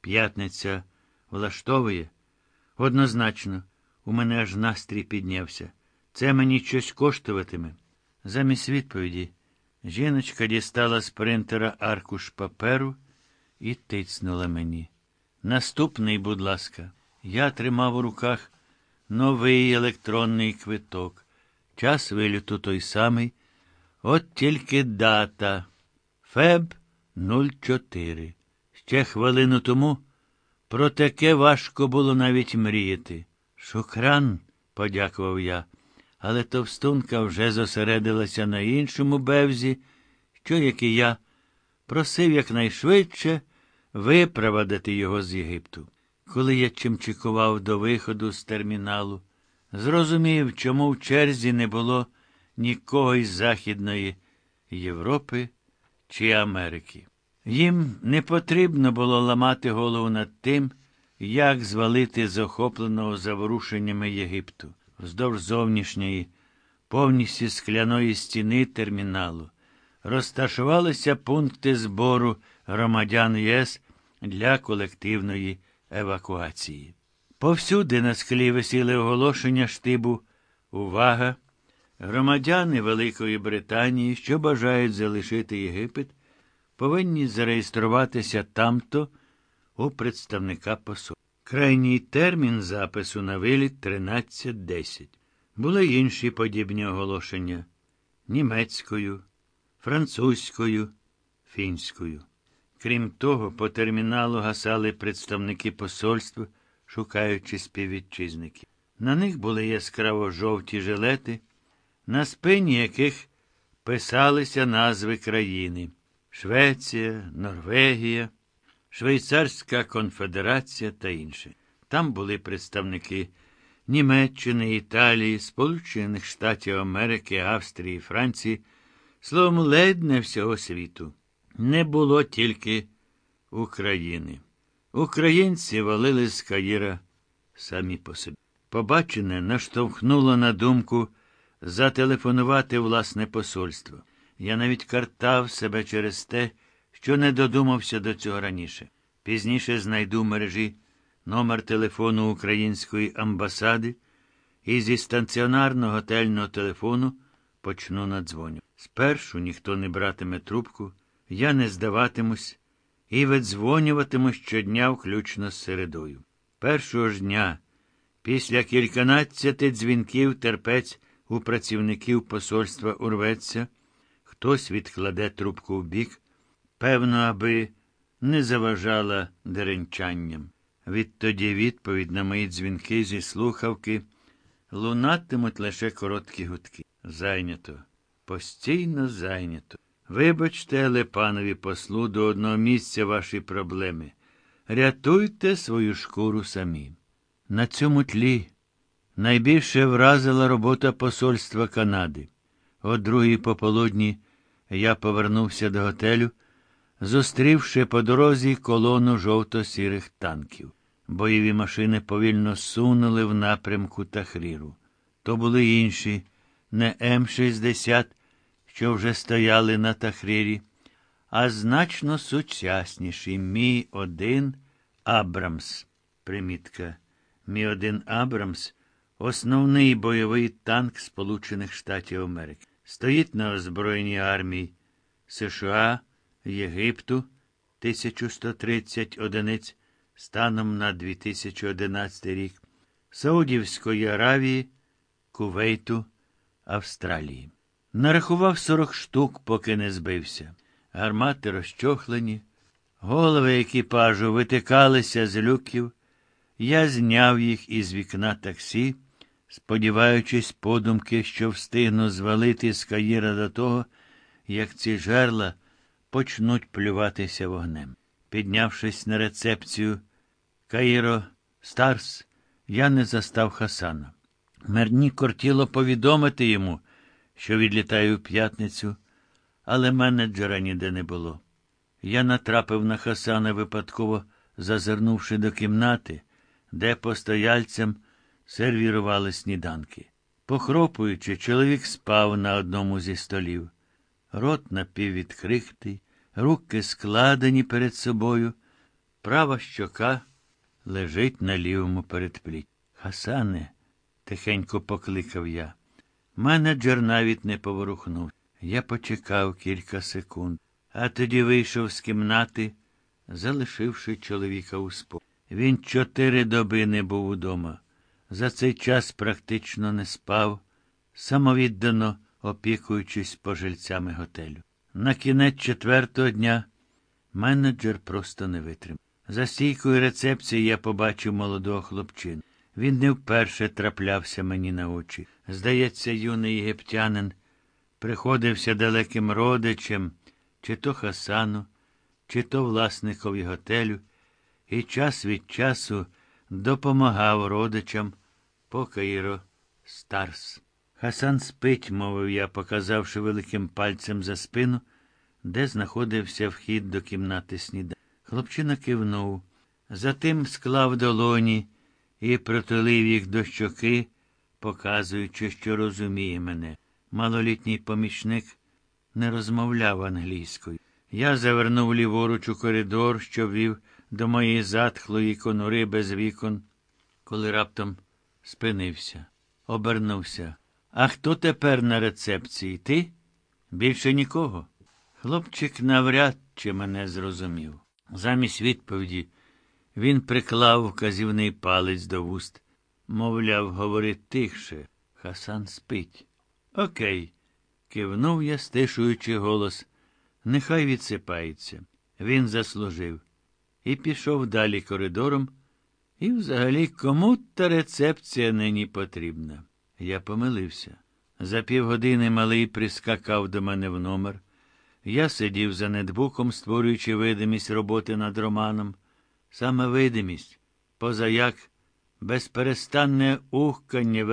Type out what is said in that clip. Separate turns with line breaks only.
П'ятниця влаштовує? Однозначно, у мене аж настрій піднявся. Це мені щось коштуватиме. Замість відповіді жіночка дістала з принтера аркуш паперу і тицнула мені. Наступний, будь ласка, я тримав у руках новий електронний квиток. Час виліту той самий. От тільки дата. Феб 04. Ще хвилину тому про таке важко було навіть мріяти. Шукран, подякував я, але товстунка вже зосередилася на іншому бевзі, що, як і я, просив якнайшвидше випровадити його з Єгипту. Коли я чимчикував до виходу з терміналу, зрозумів, чому в черзі не було нікого із Західної Європи чи Америки. Їм не потрібно було ламати голову над тим, як звалити з охопленого заворушеннями Єгипту вздовж зовнішньої, повністю скляної стіни терміналу. Розташувалися пункти збору громадян ЄС для колективної евакуації. Повсюди на склі висіли оголошення штибу Увага! Громадяни Великої Британії, що бажають залишити Єгипет, повинні зареєструватися тамто у представника посольства. Крайній термін запису на виліт 13.10. Були інші подібні оголошення німецькою, французькою, фінською. Крім того, по терміналу гасали представники посольств, шукаючи співвітчизників. На них були яскраво жовті жилети, на спині яких писалися назви країни Швеція, Норвегія, Швейцарська конфедерація та інше. Там були представники Німеччини, Італії, Сполучених Штатів Америки, Австрії, Франції, словом, ледь не всього світу. Не було тільки України. Українці валили з Каїра самі по собі. Побачене наштовхнуло на думку зателефонувати власне посольство. Я навіть картав себе через те, що не додумався до цього раніше. Пізніше знайду в мережі номер телефону української амбасади і зі станціонарного готельного телефону почну надзвоню. Спершу ніхто не братиме трубку, я не здаватимусь і видзвонюватиму щодня, включно з середою. Першого ж дня, після кільканадцяти дзвінків терпець у працівників посольства урветься, хтось відкладе трубку в бік, певно, аби не заважала деренчанням. Відтоді відповідь на мої дзвінки зі слухавки лунатимуть лише короткі гудки. Зайнято, постійно зайнято. Вибачте, але панові послу до одного місця ваші проблеми. Рятуйте свою шкуру самі. На цьому тлі найбільше вразила робота посольства Канади. О другій пополудні я повернувся до готелю, зустрівши по дорозі колону жовто-сірих танків. Бойові машини повільно сунули в напрямку Тахріру. То були інші, не М-60, що вже стояли на Тахрірі, а значно сучасніші Мі 1 Абрамс. Примітка. Мі 1 Абрамс основний бойовий танк Сполучених Штатів Америки. Стоїть на озброєній армії США, Єгипту 1130 одиниць станом на 2011 рік, Саудівської Аравії, Кувейту, Австралії. Нарахував 40 штук, поки не збився. Гармати розчохлені, голови екіпажу витикалися з люків. Я зняв їх із вікна таксі, сподіваючись подумки, що встигну звалити з Каїра до того, як ці жерла почнуть плюватися вогнем. Піднявшись на рецепцію Каїро Старс, я не застав Хасана. Мерні кортіло повідомити йому, що відлітаю в п'ятницю, але менеджера ніде не було. Я натрапив на Хасана випадково, зазирнувши до кімнати, де постояльцям сервірували сніданки. Похропуючи, чоловік спав на одному зі столів. Рот напіввідкритий, руки складені перед собою, Права щока лежить на лівому передплітті. Хасане, тихенько покликав я. Менеджер навіть не поворухнув. Я почекав кілька секунд, а тоді вийшов з кімнати, залишивши чоловіка у спокій. Він чотири доби не був удома. За цей час практично не спав, самовіддано опікуючись пожильцями готелю. На кінець четвертого дня менеджер просто не витримав. За стійкою рецепції я побачив молодого хлопчину. Він не вперше траплявся мені на очі. Здається, юний єгиптянин приходився далеким родичем, чи то Хасану, чи то власникові готелю, і час від часу допомагав родичам по Каїро Старс. Хасан спить, мовив я, показавши великим пальцем за спину, де знаходився вхід до кімнати сніда. Хлопчина кивнув, затим склав долоні і притулив їх до щоки, показуючи, що розуміє мене. Малолітній помічник не розмовляв англійською. Я завернув ліворуч у коридор, що вів до моєї затхлої конури без вікон, коли раптом спинився, обернувся. А хто тепер на рецепції? Ти? Більше нікого? Хлопчик навряд чи мене зрозумів. Замість відповіді він приклав вказівний палець до вуст, мовляв, говори тихше, Хасан спить. Окей, кивнув я, стишуючи голос. Нехай відсипається. Він заслужив. І пішов далі коридором. І взагалі кому та рецепція нині потрібна. Я помилився. За півгодини малий прискакав до мене в номер. Я сидів за нетбуком, створюючи видимість роботи над романом. Саме видимість, позаяк безперестанне ухкання